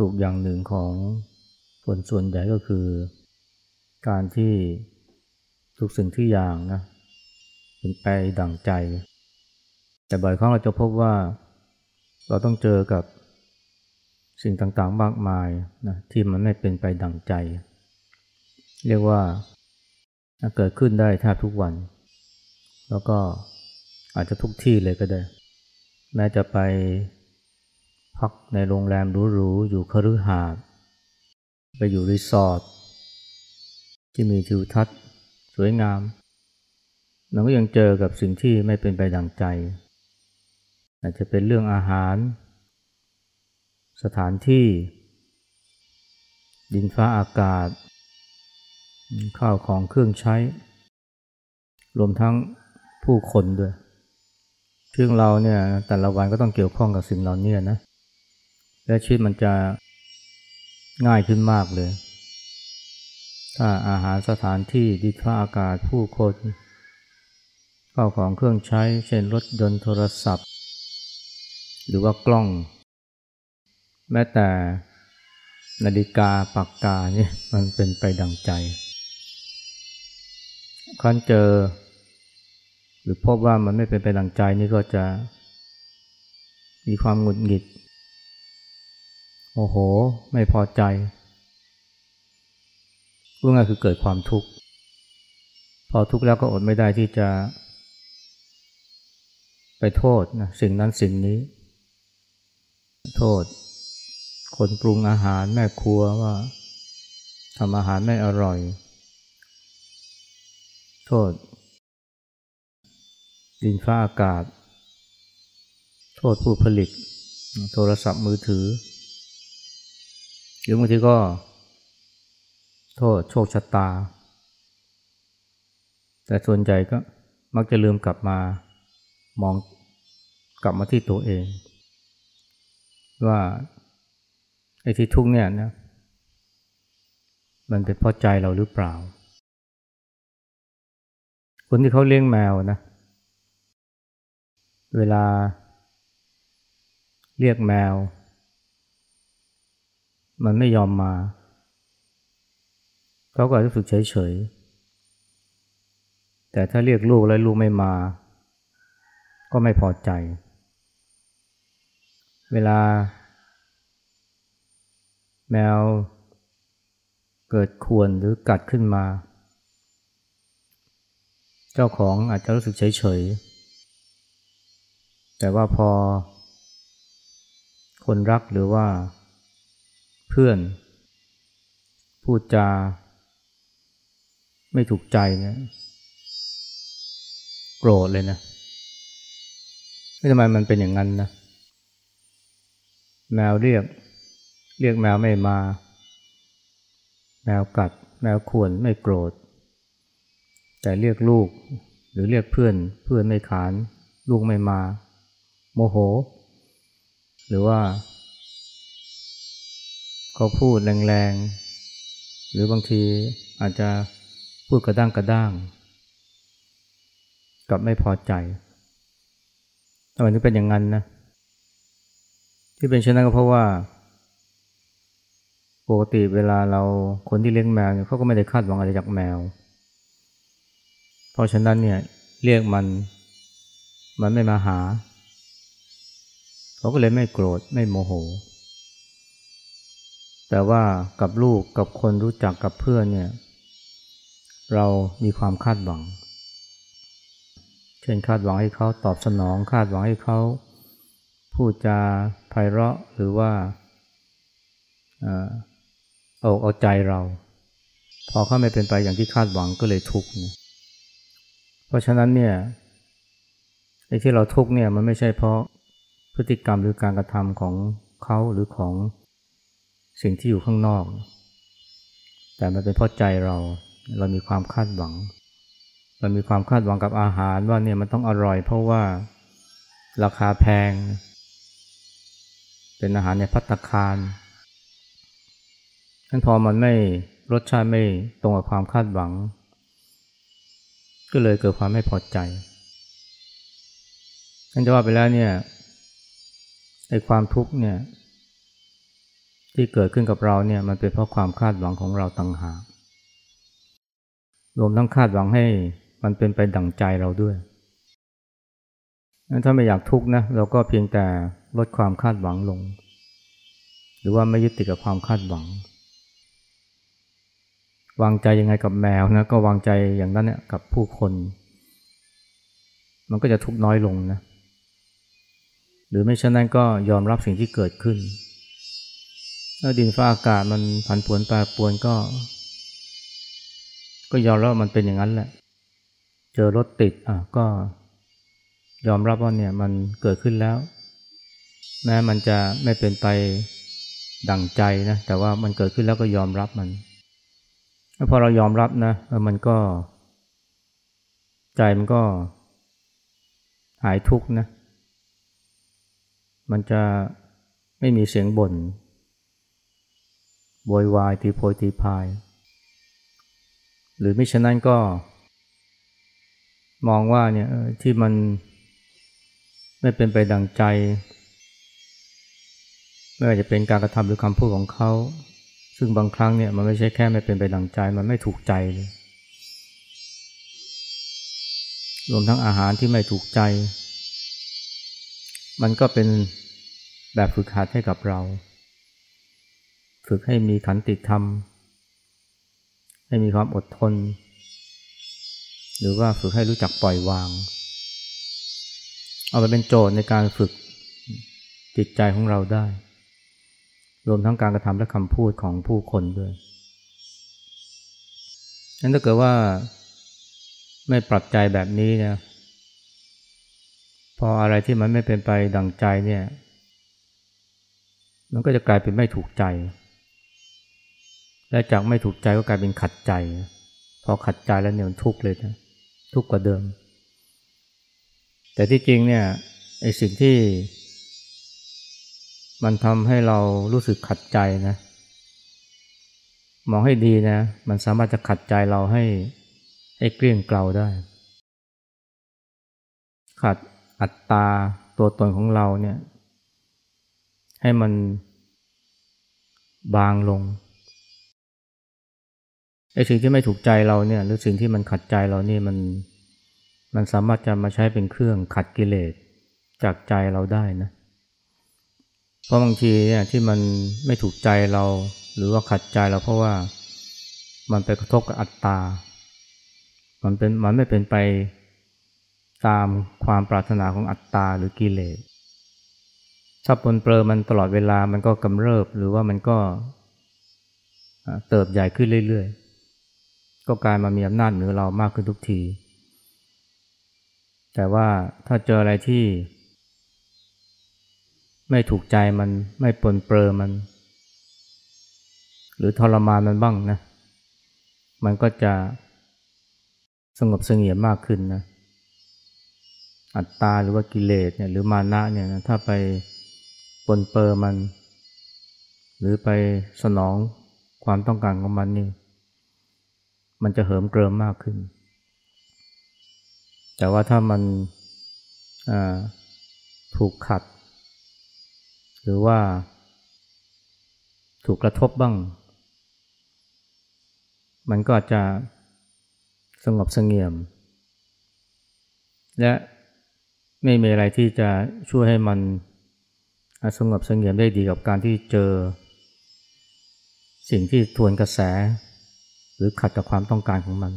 ความสุขอย่างหนึ่งของคนส่วนใหญ่ก็คือ การที่ทุกสิ่งที่อย่างนะเป็นไปดั่งใจ แต่บ่อยครั้งเราจะพบว่าเราต้องเจอกับสิ่งต่างๆมากมายนะที่มันไม่เป็นไปดั่งใจ เรียกว่าเกิดขึ้นได้แทบทุกวัน แล้วก็อาจจะทุกที่เลยก็ได้ แม้จะไป พักในโรงแรมหรูๆอยู่คฤหาสน์ไปอยู่รีสอร์ทที่มีทิวทัศน์ สวยงามมันก็ยังเจอกับสิ่งที่ไม่เป็นไปดังใจ อาจจะเป็นเรื่องอาหาร สถานที่ ดินฟ้าอากาศ ข้าวของเครื่องใช้ รวมทั้งผู้คนด้วยซึ่องเราเนี่ยแต่ละวันก็ต้องเกี่ยวข้องกับสิ่งเหล่านี้นะ และชีวิตมันจะง่ายขึ้นมากเลย ถ้าอาหารสถานที่ดิฟ้าอากาศผู้คนข้าวของเครื่องใช้ เช่นรถยนต์โทรศัพท์ หรือว่ากล้อง แม้แต่นาฬิกาปากกาเนี่ยมันเป็นไปดังใจ ครั้นเจอ หรือพบว่ามันไม่เป็นไปดังใจนี่ก็จะมีความหงุดหงิด โอ้โห ไม่พอใจพูดง่ายคือเกิดความทุกข์ พอทุกข์แล้วก็อดไม่ได้ที่จะ ไปโทษนะสิ่งนั้นสิ่งนี้ โทษ คนปรุงอาหารแม่ครัวว่าทำอาหารไม่อร่อย โทษ ดินฟ้าอากาศ โทษผู้ผลิต โทรศัพท์มือถือ หรือบางทีก็ โทษโชคชะตา แต่ส่วนใหญ่ก็มักจะลืมกลับมามองกลับมาที่ตัวเอง ว่าไอ้ที่ทุกเนี่ยนะมันเป็นเพราะใจเราหรือเปล่า คนที่เขาเลี้ยงแมวนะ เวลาเรียกแมว มันไม่ยอมมา เขาก็รู้สึกเฉยเฉยแต่ถ้าเรียกลูกแล้วลูกไม่มา ก็ไม่พอใจ เวลา แมวเกิดขวนหรือกัดขึ้นมา เจ้าของอาจจะรู้สึกเฉยเฉยแต่ว่าพอคนรักหรือว่า เพื่อน พูดจา ไม่ถูกใจเนี่ยโกรธเลยนะไม่ทำไมมันเป็นอย่างนั้นนะ แมวเรียก เรียกแมวไม่มา แมวกัด แมวข่วนไม่โกรธ แต่เรียกลูก หรือเรียกเพื่อน เพื่อนไม่ขาน ลูกไม่มา โมโห หรือว่า เขาพูดแรงๆ หรือบางทีอาจจะพูดกระด้างกระด้าง กับไม่พอใจทำไมถึงเป็นอย่างนั้นนะ ที่เป็นเช่นนั้นก็เพราะว่า ปกติเวลาเราคนที่เลี้ยงแมวเนี่ยเขาก็ไม่ได้คาดหวังอะไรจากแมว เพราะฉะนั้นเนี่ยเรียกมันมันไม่มาหา เขาก็เลยไม่โกรธไม่โมโห แต่ว่ากับลูกกับคนรู้จักกับเพื่อนเนี่ย เรามีความคาดหวัง เช่นคาดหวังให้เขาตอบสนอง คาดหวังให้เขาพูดจาไพเราะหรือว่าเอาเอาใจเรา พอเขาไม่เป็นไปอย่างที่คาดหวังก็เลยทุกข์เพราะฉะนั้นเนี่ยไอ้ที่เราทุกข์เนี่ยมันไม่ใช่เพราะพฤติกรรมหรือการกระทำของเขาหรือของ สิ่งที่อยู่ข้างนอก แต่มันเป็นเพราะใจเรา เรามีความคาดหวัง เรามีความคาดหวังกับอาหารว่าเนี่ยมันต้องอร่อย เพราะว่าราคาแพง เป็นอาหารในพัตคารท่านพอมันไม่รสชาติไม่ตรงกับความคาดหวัง ก็เลยเกิดความไม่พอใจท่นจะว่าไปแล้วเนี่ยไอ้ความทุกข์เนี่ย ที่เกิดขึ้นกับเราเนี่ยมันเป็นเพราะความคาดหวังของเราต่างหากรวมทั้งคาดหวังให้มันเป็นไปดั่งใจเราด้วย ถ้าไม่อยากทุกข์นะเราก็เพียงแต่ลดความคาดหวังลง หรือว่าไม่ยึดติดกับความคาดหวัง วางใจยังไงกับแมวนะก็วางใจอย่างนั้นเนี่ยกับผู้คน มันก็จะทุกข์น้อยลงนะ หรือไม่เช่นนั้นก็ยอมรับสิ่งที่เกิดขึ้น ถ้าดินฟ้าอากาศมันผันผวนแปรปรวนก็ ก็ยอมรับมันเป็นอย่างนั้นแหละ เจอรถติดอะก็ยอมรับว่าเนี่ยมันเกิดขึ้นแล้ว แม้มันจะไม่เป็นไปดั่งใจนะแต่ว่ามันเกิดขึ้นแล้วก็ยอมรับมันแล้วพอเรายอมรับนะมันก็ ใจมันก็หายทุกข์นะ มันจะไม่มีเสียงบน่น โวยวายตีโพยตีพาย หรือไม่ฉะนั้นก็ มองว่าเนี่ยที่มันไม่เป็นไปดังใจ ไม่ว่าจะเป็นการกระทำหรือคำพูดของเขา ซึ่งบางครั้งเนี่ยมันไม่ใช่แค่ไม่เป็นไปดังใจ มันไม่ถูกใจเลยรวมทั้งอาหารที่ไม่ถูกใจ มันก็เป็นแบบฝึกหัดให้กับเรา ฝึกให้มีขันติธรรม ให้มีความอดทน หรือว่าฝึกให้รู้จักปล่อยวาง เอาไปเป็นโจทย์ในการฝึกจิตใจของเราได้ รวมทั้งการกระทำและคำพูดของผู้คนด้วยนั้นถ้าเกิดว่าไม่ปรับใจแบบนี้เนี่ยพออะไรที่มันไม่เป็นไปดังใจเนี่ย มันก็จะกลายเป็นไม่ถูกใจ และจากไม่ถูกใจก็กลายเป็นขัดใจ พอขัดใจแล้วเนี่ยมันทุกข์เลยนะทุกข์กว่าเดิม แต่ที่จริงเนี่ยไอ้สิ่งที่ มันทำให้เรารู้สึกขัดใจนะ มองให้ดีนะ มันสามารถจะขัดใจเราให้ให้เกลี้ยงเกลาได้ ขัดอัตตาตัวตนของเราเนี่ย ให้มันบางลง ไอ้สิ่งที่ไม่ถูกใจเราเนี่ยหรือสิ่งที่มันขัดใจเรานี่มันมันสามารถจะมาใช้เป็นเครื่องขัดกิเลสจากใจเราได้นะ เพราะบางทีเนี่ยที่มันไม่ถูกใจเรา หรือว่าขัดใจเราเพราะว่ามันไปกระทบกับอัตตา มันเป็นมันไม่เป็นไปตามความปรารถนาของอัตตาหรือกิเลส ถ้าปนเปื้อมันตลอดเวลามันก็กำเริบหรือว่ามันก็เติบใหญ่ขึ้นเรื่อยๆ ก็กลายมามีอำนาจเหนือเรามากขึ้นทุกที แต่ว่าถ้าเจออะไรที่ ไม่ถูกใจมันไม่ปนเปื้อมัน หรือทรมานมันบ้างนะ มันก็จะสงบเสงี่ยมมากขึ้นนะ อัตตาหรือว่ากิเลสเนี่ยหรือมานะเนี่ยนะถ้าไปปนเปื้อมัน หรือไปสนองความต้องการของมันนี่ มันจะเหิมเกริมมากขึ้น แต่ว่าถ้ามันถูกขัด หรือว่าถูกกระทบบ้าง มันก็จจะสงบสงเงียม และไม่มีอะไรที่จะช่วยให้มันสงบสงเงียมได้ดีกับการที่เจอ สิ่งที่ทวนกระแส หรือขัดกับความต้องการของมัน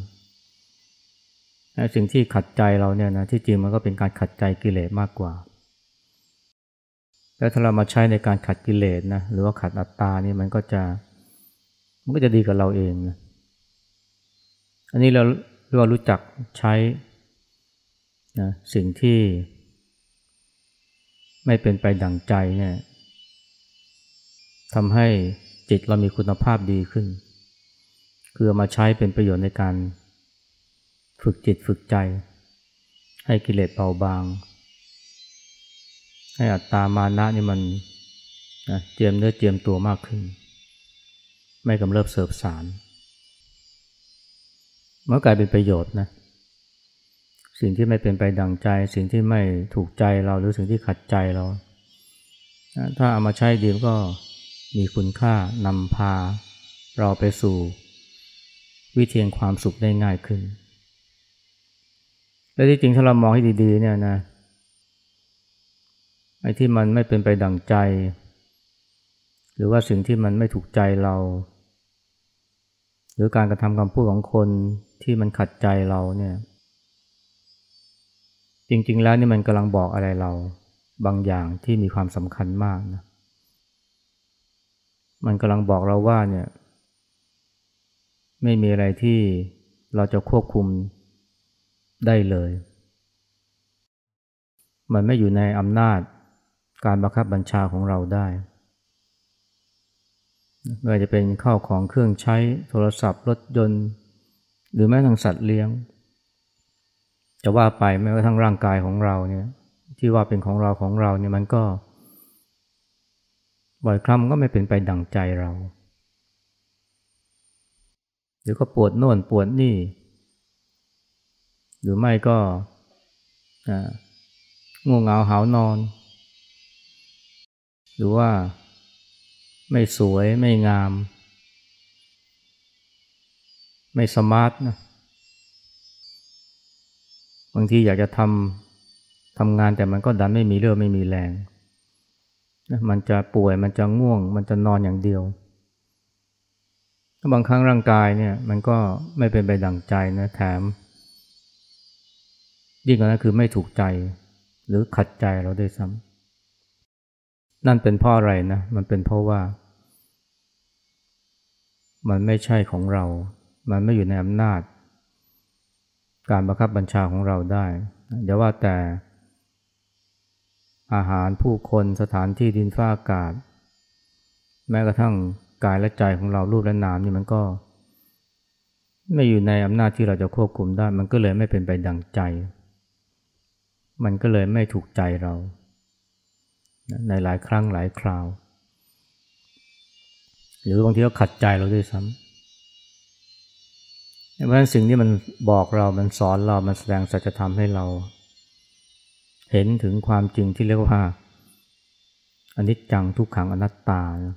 สิ่งที่ขัดใจเราเนี่ยนะที่จริงมันก็เป็นการขัดใจกิเลสมากกว่า แล้วถ้าเรามาใช้ในการขัดกิเลสนะหรือว่าขัดอัตตานี่มันก็จะมันก็จะดีกับเราเองนะอันนี้เราเรารู้จักใช้นะสิ่งที่ ไม่เป็นไปดั่งใจเนี่ยทำให้จิตเรามีคุณภาพดีขึ้น คือมาใช้เป็นประโยชน์ในการฝึกจิตฝึกใจ ให้กิเลสเบาบาง ให้อัตตามานะนี่มันนะเจียมเนื้อเจียมตัวมากขึ้น ไม่กำเริบเสบสารเมื่อกลายเป็นประโยชน์นะสิ่งที่ไม่เป็นไปดังใจ สิ่งที่ไม่ถูกใจเราหรือสิ่งที่ขัดใจเราถ้าเอามาใช้ดีก็มีคุณค่านำพาเราไปสู่ วิธีแห่งความสุขได้ง่ายขึ้น และที่จริงถ้าเรามองให้ดี ๆ เนี่ยนะไอ้ที่มันไม่เป็นไปดังใจ หรือว่าสิ่งที่มันไม่ถูกใจเรา หรือการกระทำคำพูดของคนที่มันขัดใจเราเนี่ย จริง ๆ แล้วนี่มันกำลังบอกอะไรเรา บางอย่างที่มีความสำคัญมากนะมันกำลังบอกเราว่าเนี่ย ไม่มีอะไรที่เราจะควบคุมได้เลย มันไม่อยู่ในอำนาจการบังคับบัญชาของเราได้ไม่ว่าจะเป็นข้าวของเครื่องใช้โทรศัพท์รถยนต์ หรือแม้ทั้งสัตว์เลี้ยง จะว่าไปแม้กระทั่งร่างกายของเราเนี่ยที่ว่าเป็นของเราของเราเนี่ยมันก็ บ่อยครั้งก็ไม่เป็นไปดั่งใจเรา หรือก็ปวดโน่นปวดนี่ หรือไม่ก็ง่วงเหงาหานอน หรือว่าไม่สวยไม่งาม ไม่สมาร์ทนะบางทีอยากจะทำทำงานแต่มันก็ดันไม่มีเรื่องไม่มีแรงนะมันจะป่วยมันจะง่วง มันจะนอนอย่างเดียว บางครั้งร่างกายเนี่ย มันก็ไม่เป็นไปดั่งใจนะแถมยิ่งกว่านั้นคือไม่ถูกใจ หรือขัดใจเราด้วยซ้ำนั่นเป็นเพราะอะไรนะ มันเป็นเพราะว่า มันไม่ใช่ของเรา มันไม่อยู่ในอำนาจ การบังคับบัญชาของเราได้อย่าว่าแต่ อาหารผู้คนสถานที่ดินฟ้าอากาศ แม้กระทั่ง กายและใจของเรารูปและนามนี่มันก็ ไม่อยู่ในอำนาจที่เราจะควบคุมได้ มันก็เลยไม่เป็นไปดังใจ มันก็เลยไม่ถูกใจเรา ในหลายครั้งหลายคราว หรือบางทีก็ขัดใจเราด้วยซ้ำเพราะฉะนั้นสิ่งที่มันบอกเรา มันสอนเรา มันแสดงสัจธรรมให้เรา เห็นถึงความจริงที่เรียกว่าอนิจจังทุกขังอนัตตานะ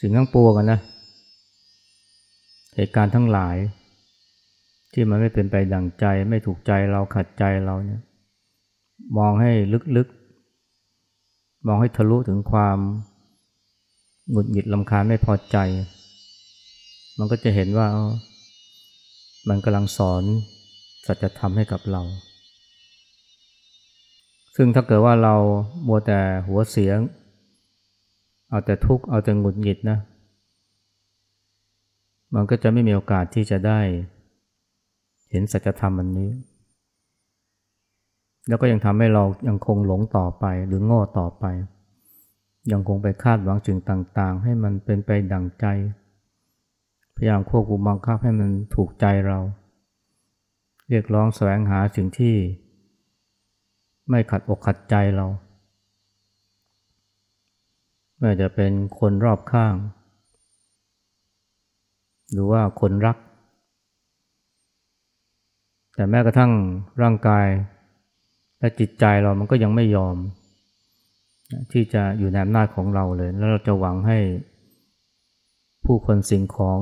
สิ่งทั้งปวงกันนะ เหตุการณ์ทั้งหลาย ที่มันไม่เป็นไปดั่งใจ ไม่ถูกใจเราขัดใจเราเนี่ย มองให้ลึกๆ มองให้ทะลุถึงความหงุดหงิดลำคาญไม่พอใจ มันก็จะเห็นว่า มันกำลังสอนสัจธรรมให้กับเรา ซึ่งถ้าเกิดว่าเรามัวแต่หัวเสียง เอาแต่ทุกข์เอาแต่หงุดหงิดนะ มันก็จะไม่มีโอกาสที่จะได้ เห็นสัจธรรมอันนี้ แล้วก็ยังทำให้เรายังคงหลงต่อไปหรือโง่ต่อไป ยังคงไปคาดหวังสิ่งต่างๆ ให้มันเป็นไปดั่งใจ พยายามควบคุมบังคับให้มันถูกใจเรา เรียกร้องแสวงหาสิ่งที่ ไม่ขัดอกขัดใจเรา ไม่ว่าจะเป็นคนรอบข้าง หรือว่าคนรัก แต่แม้กระทั่งร่างกาย และจิตใจเรามันก็ยังไม่ยอม ที่จะอยู่ในอำนาจของเราเลย แล้วเราจะหวังให้ผู้คนสิ่งของ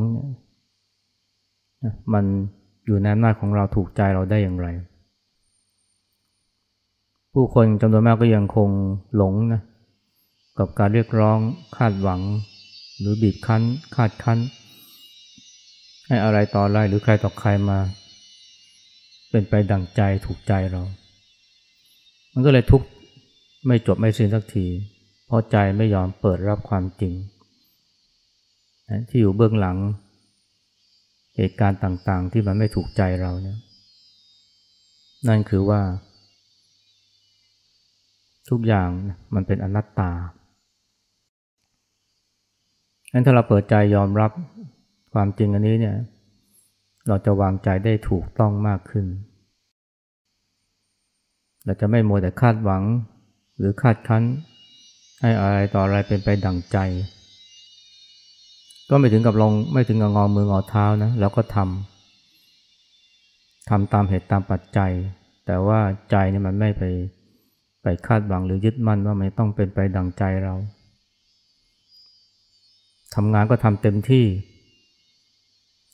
มันอยู่ในอำนาจของเราถูกใจเราได้อย่างไร ผู้คนจำนวนมากก็ยังคงหลงนะ กับการเรียกร้องคาดหวัง หรือบีบคั้น คาดคั้น ให้อะไรต่ออะไรหรือใครต่อใครมา เป็นไปดั่งใจถูกใจเรา มันก็เลยทุกข์ไม่จบไม่สิ้นสักที เพราะใจไม่ยอมเปิดรับความจริง ที่อยู่เบื้องหลัง เหตุการณ์ต่างๆ ที่มันไม่ถูกใจเราเนี่ยนั่นคือว่า ทุกอย่างมันเป็นอนัตตา งั้นถ้าเราเปิดใจยอมรับความจริงอันนี้เนี่ย เราจะวางใจได้ถูกต้องมากขึ้น เราจะไม่มัวแต่คาดหวังหรือคาดคั้น ให้อะไรต่ออะไรเป็นไปดั่งใจ ก็ไม่ถึงกับลงไม่ถึงกับงอมืองอเท้านะแล้วก็ทำทำตามเหตุตามปัจจัย แต่ว่าใจเนี่ยมันไม่ไปไปคาดหวังหรือยึดมั่นว่ามันต้องเป็นไปดั่งใจเรา ทำงานก็ทำเต็มที่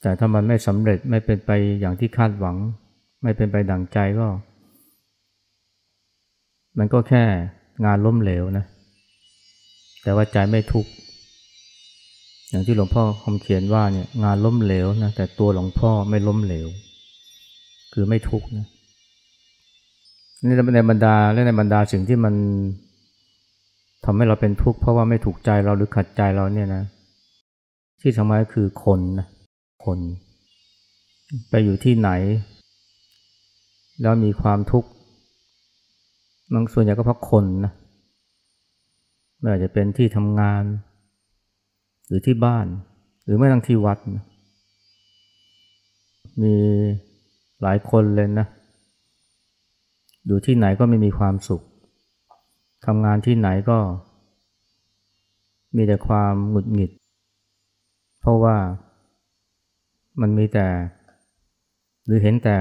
แต่ถ้ามันไม่สำเร็จไม่เป็นไปอย่างที่คาดหวัง ไม่เป็นไปดังใจก็ มันก็แค่งานล้มเหลวนะ แต่ว่าใจไม่ทุกข์อย่างที่หลวงพ่อคำเขียนว่าเนี่ยงานล้มเหลวนะแต่ตัวหลวงพ่อไม่ล้มเหลว คือไม่ทุกข์นะนี่ในบรรดาและในบรรดาสิ่งที่มันทำให้เราเป็นทุกข์เพราะว่าไม่ถูกใจเราหรือขัดใจเราเนี่ยนะ ที่สำคัญคือคนนะคน ไปอยู่ที่ไหน แล้วมีความทุกข์บางส่วนใหญ่ก็เพราะคนนะไม่ว่าจะเป็นที่ทำงาน หรือที่บ้าน หรือไม่ทั้งที่วัดนะมีหลายคนเลยนะอยู่ที่ไหนก็ไม่มีความสุขทำงานที่ไหนก็มีแต่ความหงุดหงิด เพราะว่ามันมีแต่ หรือเห็นแต่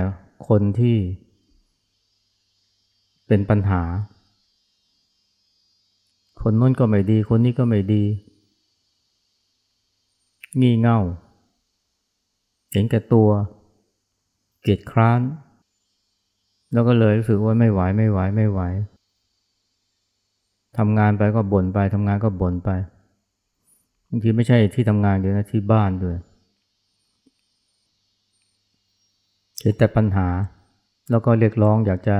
คนที่เป็นปัญหา คนนู้นก็ไม่ดี คนนี้ก็ไม่ดี งี่เง่า เห็นแก่ตัว เกียจคร้าน แล้วก็เลยรู้สึกว่าไม่ไหวไม่ไหวไม่ไหวทำงานไปก็บ่นไปทำงานก็บ่นไป บางทีไม่ใช่ที่ทำงานเดียวนะที่บ้านด้วยเห็นแต่ปัญหาแล้วก็เรียกร้องอยากจะ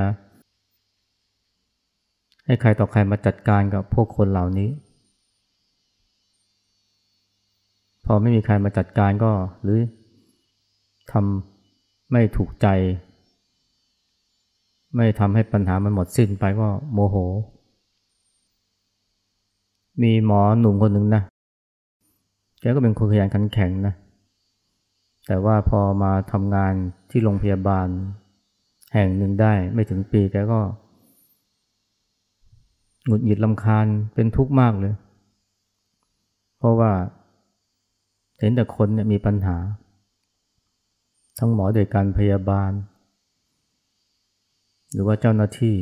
ให้ใครต่อใครมาจัดการกับพวกคนเหล่านี้ พอไม่มีใครมาจัดการก็ หรือทำไม่ถูกใจ ไม่ทำให้ปัญหามันหมดสิ้นไปก็โมโห มีหมอหนุ่มคนหนึ่งนะ แกก็เป็นคนขยันขันแข็งนะ แต่ว่าพอมาทำงานที่โรงพยาบาล แห่งหนึ่งได้ไม่ถึงปีแกก็หงุดหงิดลำคาญเป็นทุกข์มากเลย เพราะว่าเห็นแต่คนเนี่ยมีปัญหา ทั้งหมอโดยการพยาบาล หรือว่าเจ้าหน้าที่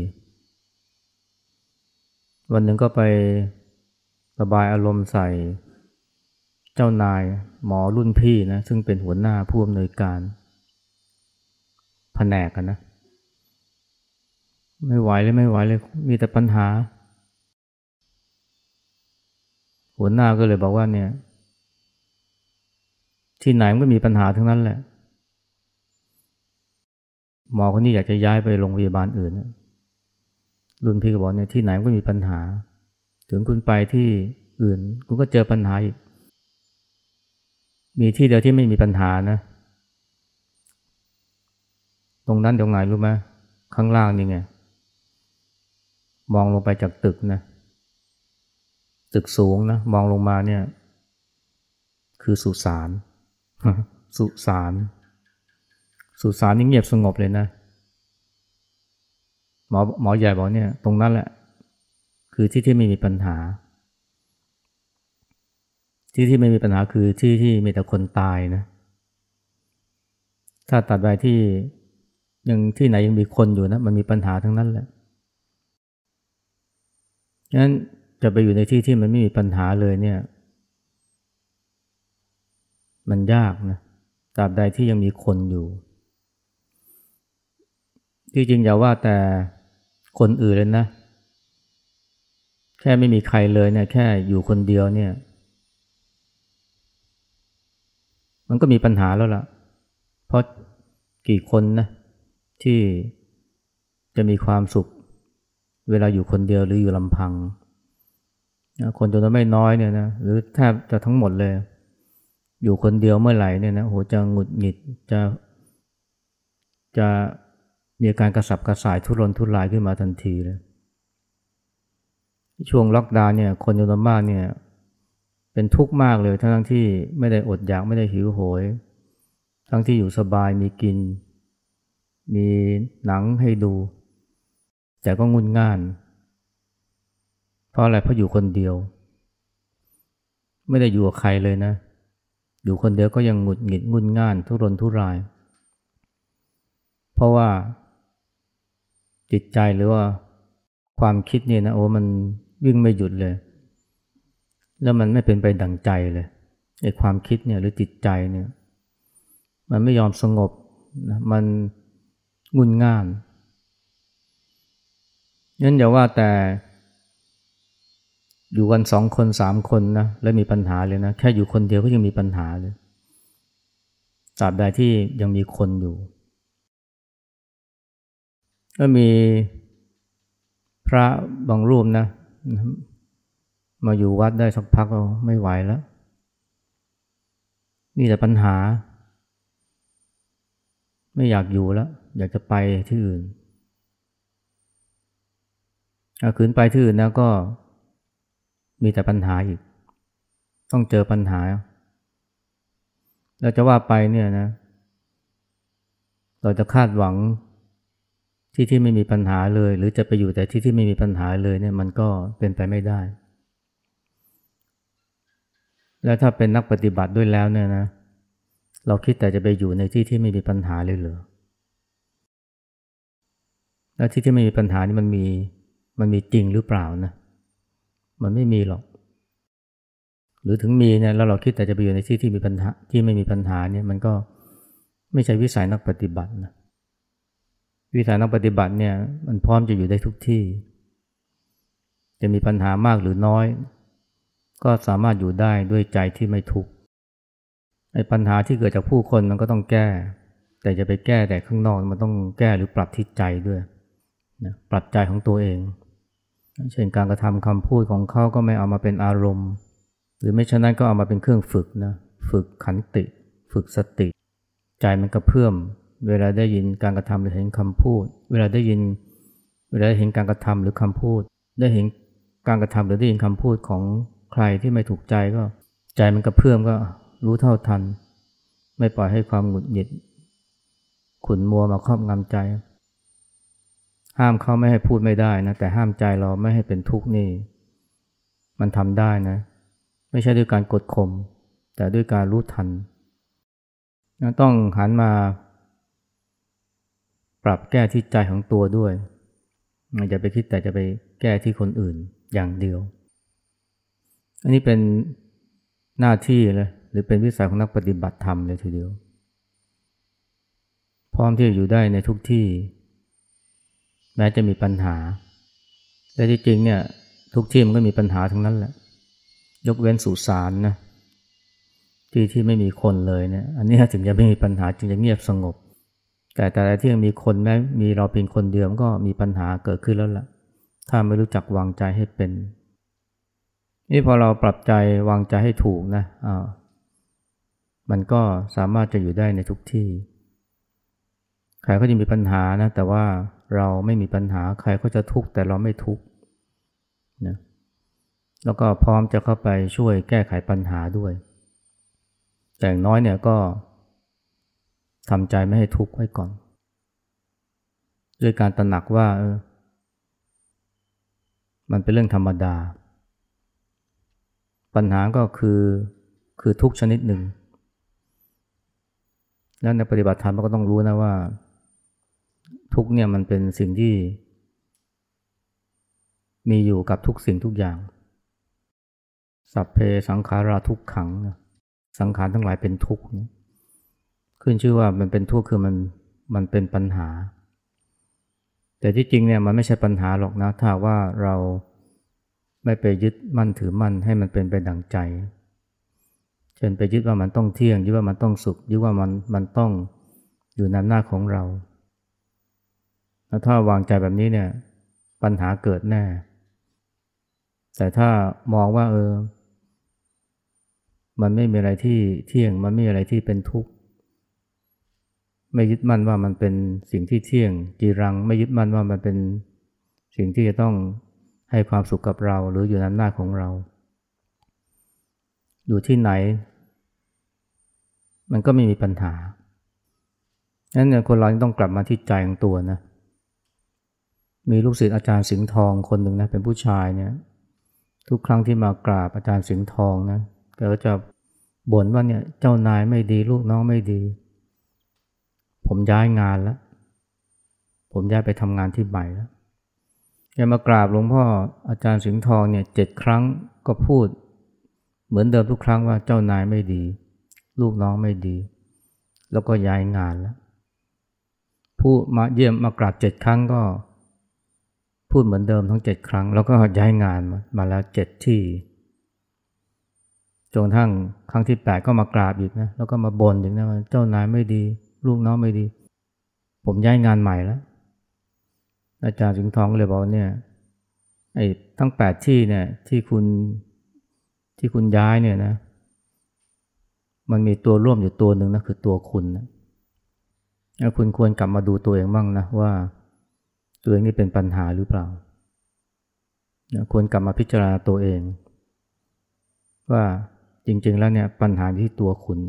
วันหนึ่งก็ไประบายอารมณ์ใส่ เจ้านายหมอรุ่นพี่นะซึ่งเป็นหัวหน้าผู้อำนวยการแผนกกันนะ ไม่ไหวเลยไม่ไหวเลย มีแต่ปัญหา หัวหน้าก็เลยบอกว่าเนี่ย ที่ไหนมันก็มีปัญหาทั้งนั้นแหละ หมอคนนี้อยากจะย้ายไปโรงพยาบาลอื่นรุ่นพี่ก็บอกเนี่ยที่ไหนก็มีปัญหา ถึงคุณไปที่อื่น คุณก็เจอปัญหาอีก มีที่เดียวที่ไม่มีปัญหานะ ตรงนั้นตรงไหนรู้ไหมข้างล่างนี่ไง มองลงไปจากตึกนะ ตึกสูงนะ มองลงมาเนี่ย คือสุสานสุสานสุสานนี่เงียบสงบเลยนะ หมอหมอใหญ่บอกเนี่ย ตรงนั้นแหละ คือที่ที่ไม่มีปัญหา ที่ที่ไม่มีปัญหาคือที่ที่มีแต่คนตายนะ ถ้าตัดไปที่ยังที่ไหนยังมีคนอยู่นะ มันมีปัญหาทั้งนั้นแหละงั้นจะไปอยู่ในที่ที่มันไม่มีปัญหาเลยเนี่ย มันยากนะตราบใดที่ยังมีคนอยู่ ที่จริงอย่าว่าแต่คนอื่นเลยนะ แค่ไม่มีใครเลยเนี่ย แค่อยู่คนเดียวเนี่ย มันก็มีปัญหาแล้วล่ะ เพราะกี่คนนะที่จะมีความสุข เวลาอยู่คนเดียวหรืออยู่ลำพังคนจำนวนไม่น้อยเนี่ยนะหรือแทบจะทั้งหมดเลย อยู่คนเดียวเมื่อไหร่เนี่ยนะโหจะหงุดหงิดจะจะมีอาการกระสับกระส่ายทุรนทุรายขึ้นมาทันทีเลยช่วงล็อกดาวน์เนี่ยคนจำนวนมากเนี่ย เป็นทุกข์มากเลยทั้งที่ไม่ได้อดอยากไม่ได้หิวโหย ทั้งที่อยู่สบายมีกิน มีหนังให้ดู แต่ก็งุนง่าน เพราะอะไรเพราะอยู่คนเดียว ไม่ได้อยู่กับใครเลยนะ อยู่คนเดียวก็ยังหงุดหงิดงุนง่าน ทุรนทุราย เพราะว่า จิตใจหรือว่าความคิดเนี่ยนะโอ้มันวิ่งไม่หยุดเลย แล้วมันไม่เป็นไปดั่งใจเลยไอ้ความคิดเนี่ยหรือจิตใจเนี่ย มันไม่ยอมสงบนะมันงุนง่านงั้นอย่าว่าแต่ อยู่กันสองคนสามคนนะแล้วมีปัญหาเลยนะ แค่อยู่คนเดียวก็ยังมีปัญหาเลยตราบใดที่ยังมีคนอยู่ ก็มีพระบางรูปนะ มาอยู่วัดได้สักพักเราไม่ไหวแล้วมีแต่ปัญหา ไม่อยากอยู่แล้ว อยากจะไปที่อื่นขืนไปที่อื่นนะก็มีแต่ปัญหาอีก ต้องเจอปัญหา แล้วจะว่าไปเนี่ยนะ เราจะคาดหวังที่ที่ไม่มีปัญหาเลย หรือจะไปอยู่แต่ที่ที่ไม่มีปัญหาเลยเนี่ยมันก็เป็นไปไม่ได้ แล้วถ้าเป็นนักปฏิบัติด้วยแล้วเนี่ยนะ เราคิดแต่จะไปอยู่ในที่ที่ไม่มีปัญหาเลยเหรอแล้วที่ที่ไม่มีปัญหานี่มันมีมันมีจริงหรือเปล่านะ มันไม่มีหรอก หรือถึงมีเนี่ยแล้วเราคิดแต่จะไปอยู่ในที่ที่มีปัญหาที่ไม่มีปัญหาเนี่ยมันก็ไม่ใช่วิสัยนักปฏิบัตินะวิสัยนักปฏิบัติเนี่ยมันพร้อมจะอยู่ได้ทุกที่ จะมีปัญหามากหรือน้อย ก็สามารถอยู่ได้ด้วยใจที่ไม่ทุกข์ไอ้ปัญหาที่เกิดจากผู้คนมันก็ต้องแก้ แต่จะไปแก้แต่ข้างนอกมันต้องแก้หรือปรับที่ใจด้วยนะปรับใจของตัวเอง เช่นการกระทำคำพูดของเขาก็ไม่เอามาเป็นอารมณ์ หรือไม่ฉะนั้นก็เอามาเป็นเครื่องฝึกนะฝึกขันติ ฝึกสติ ใจมันกระเพื่อมเวลาได้ยินการกระทำหรือเห็นคำพูด เวลาได้ยิน เวลาได้เห็นการกระทำหรือคำพูด ได้เห็นการกระทำหรือได้ยินคำพูดของ ใครที่ไม่ถูกใจก็ใจมันกระเพื่อมก็รู้เท่าทัน ไม่ปล่อยให้ความหงุดหงิด ขุนมัวมาครอบงำใจ ห้ามเขาไม่ให้พูดไม่ได้นะแต่ห้ามใจเราไม่ให้เป็นทุกข์นี่ มันทำได้นะ ไม่ใช่ด้วยการกดข่มแต่ด้วยการรู้ทันนะต้องหันมา ปรับแก้ที่ใจของตัวด้วยอย่าไปคิดแต่จะไปแก้ที่คนอื่นอย่างเดียว อันนี้เป็นหน้าที่เลยหรือเป็นวิสัยของนักปฏิบัติธรรมเลยทีเดียว พร้อมที่จะอยู่ได้ในทุกที่ แม้จะมีปัญหา แต่ที่จริงเนี่ยทุกที่มันก็มีปัญหาทั้งนั้นแหละ ยกเว้นสุสานนะที่ที่ไม่มีคนเลยเนี่ย อันนี้ถึงจะไม่มีปัญหาจึงจะเงียบสงบ แต่แต่ที่ยังมีคนแม้มีเราเพียงคนเดียวก็มีปัญหาเกิดขึ้นแล้วล่ะ ถ้าไม่รู้จักวางใจให้เป็น นี่พอเราปรับใจวางใจให้ถูกนะอ่ามันก็สามารถจะอยู่ได้ในทุกที่ ใครก็จะมีปัญหานะ แต่ว่าเราไม่มีปัญหา ใครก็จะทุกข์แต่เราไม่ทุกข์นะแล้วก็พร้อมจะเข้าไปช่วยแก้ไขปัญหาด้วย แต่งน้อยเนี่ยก็ทำใจไม่ให้ทุกข์ไว้ก่อน ด้วยการตระหนักว่าเออมันเป็นเรื่องธรรมดา ปัญหาก็คือคือทุกชนิดหนึ่ง แล้วในปฏิบัติธรรมเราก็ต้องรู้นะว่า ทุกเนี่ยมันเป็นสิ่งที่ มีอยู่กับทุกสิ่งทุกอย่าง สัพเพสังขาราทุกขังสังขารทั้งหลายเป็นทุกข์ขึ้นชื่อว่ามันเป็นทุกข์คือมันมันเป็นปัญหา แต่ที่จริงเนี่ยมันไม่ใช่ปัญหาหรอกนะถ้าว่าเรา ไม่ไปยึดมั่นถือมั่นให้มันเป็นไปดังใจ เช่นไปยึดว่ามันต้องเที่ยง ยึดว่ามันต้องสุข ยึดว่ามันมันต้องอยู่ในหน้าของเรา แล้วถ้าวางใจแบบนี้เนี่ยปัญหาเกิดแน่ แต่ถ้ามองว่าเออ มันไม่มีอะไรที่เที่ยง มันไม่มีอะไรที่เป็นทุกข์ ไม่ยึดมั่นว่ามันเป็นสิ่งที่เที่ยงจีรัง ไม่ยึดมั่นว่ามันเป็นสิ่งที่จะต้อง ให้ความสุขกับเราหรืออยู่ในหน้าของเรา อยู่ที่ไหน มันก็ไม่มีปัญหางั้นเนี่ยคนเราต้องกลับมาที่ใจของตัวนะ มีลูกศิษย์อาจารย์สิงห์ทองคนหนึ่งนะเป็นผู้ชายเนี่ย ทุกครั้งที่มากราบอาจารย์สิงห์ทองนะแกก็จะบ่นว่าเนี่ยเจ้านายไม่ดีลูกน้องไม่ดี ผมย้ายงานแล้ว ผมย้ายไปทำงานที่ใหม่แล้ว แกมากราบหลวงพ่ออาจารย์สิงห์ทองเนี่ยเจ็ดครั้งก็พูด เหมือนเดิมทุกครั้งว่าเจ้านายไม่ดี ลูกน้องไม่ดี แล้วก็ย้ายงานแล้วผู้มาเยี่ยมมากราบเจ็ดครั้งก็ พูดเหมือนเดิมทั้งเจ็ดครั้ง แล้วก็ย้ายงานมามาแล้วเจ็ดที่จนทั้งครั้งที่แปดก็มากราบอีกนะแล้วก็มาบ่นอีกนะว่าเจ้านายไม่ดี ลูกน้องไม่ดี ผมย้ายงานใหม่แล้ว อาจารย์สิงห์ทองเลยบอกเนี่ยไอ้ทั้งแปดที่เนี่ยที่คุณที่คุณย้ายเนี่ยนะ มันมีตัวร่วมอยู่ตัวหนึ่งนะคือตัวคุณนะคุณควรกลับมาดูตัวเองบ้างนะว่า ตัวเองนี่เป็นปัญหาหรือเปล่าควรกลับมาพิจารณาตัวเอง ว่าจริง ๆ แล้วเนี่ยปัญหาที่ตัวคุณ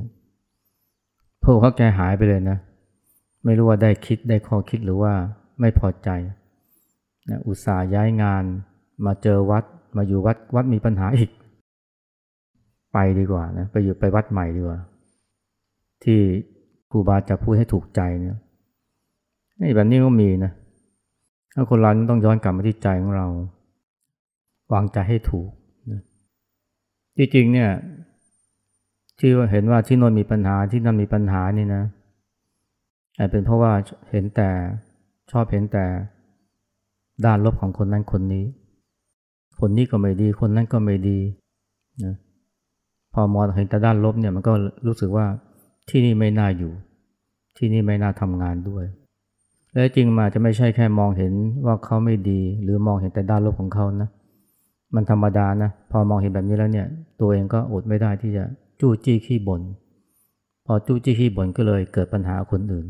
เพราะว่าแกหายไปเลยนะ ไม่รู้ว่าได้คิดได้ข้อคิดหรือว่าไม่พอใจ นะอุตส่าห์ย้ายงานมาเจอวัดมาอยู่วัดวัดมีปัญหาอีก ไปดีกว่านะไปอยู่ไปวัดใหม่ดีกว่า ที่ครูบาจะพูดให้ถูกใจเนี่ยนี่แบบนี้ก็มีนะถ้าคนเราต้องย้อนกลับมาที่ใจของเรา วางใจให้ถูกนะจริงๆเนี่ยที่เห็นว่าที่นนมีปัญหาที่นั่นมีปัญหานี่นะอาจเป็นเพราะว่าเห็นแต่ชอบเห็นแต่ ด้านลบของคนนั้นคนนี้ คนนี้ก็ไม่ดี คนนั้นก็ไม่ดีนะพอมองเห็นแต่ด้านลบเนี่ยมันก็รู้สึกว่าที่นี่ไม่น่าอยู่ ที่นี่ไม่น่าทำงานด้วย และจริงมาจะไม่ใช่แค่มองเห็นว่าเขาไม่ดี หรือมองเห็นแต่ด้านลบของเขานะ มันธรรมดานะ พอมองเห็นแบบนี้แล้วเนี่ย ตัวเองก็อดไม่ได้ที่จะจู้จี้ขี้บน่นพอจู้จี้ขี้บ่นก็เลยเกิดปัญหาคนอื่น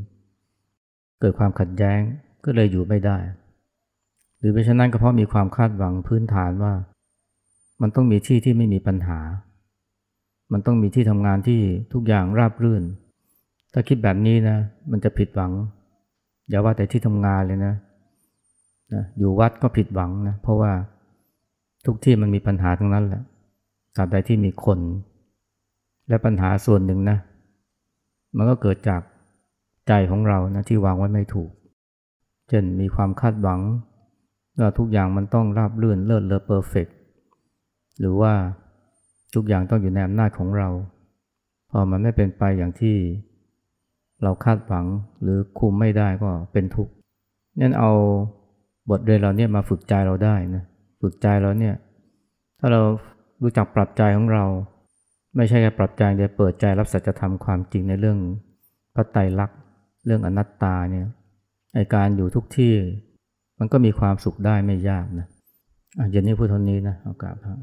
เกิดความขัดแย้งก็เลยอยู่ไม่ได้ หรือไม่ฉะนั้นก็เพราะมีความคาดหวังพื้นฐานว่า มันต้องมีที่ที่ไม่มีปัญหา มันต้องมีที่ทำงานที่ทุกอย่างราบรื่น ถ้าคิดแบบนี้นะ มันจะผิดหวัง อย่าว่าแต่ที่ทำงานเลยนะนะอยู่วัดก็ผิดหวังนะเพราะว่าทุกที่มันมีปัญหาทั้งนั้นแหละตราบใดที่มีคน และปัญหาส่วนหนึ่งนะ มันก็เกิดจากใจของเรานะที่วางไว้ไม่ถูก เช่นมีความคาดหวัง ทุกอย่างมันต้องราบรื่นเลิศเลอเพอร์เฟกหรือว่าทุกอย่างต้องอยู่ในอำนาจของเรา พอมันไม่เป็นไปอย่างที่เราคาดหวังหรือคุมไม่ได้ก็เป็นทุกข์นั่นเอาบทเรียนเราเนี่ยมาฝึกใจเราได้นะฝึกใจเราเนี่ยถ้าเรารู้จักปรับใจของเรา ไม่ใช่แค่ปรับใจเดียวเปิดใจรับสัจธรรมความจริงในเรื่องพระไตรลักษณ์เรื่องอนัตตาเนี่ยไอการอยู่ทุกที่ มันก็มีความสุขได้ไม่ยากนะเย็นนี้พูดเท่านี้นะเอากราบครับ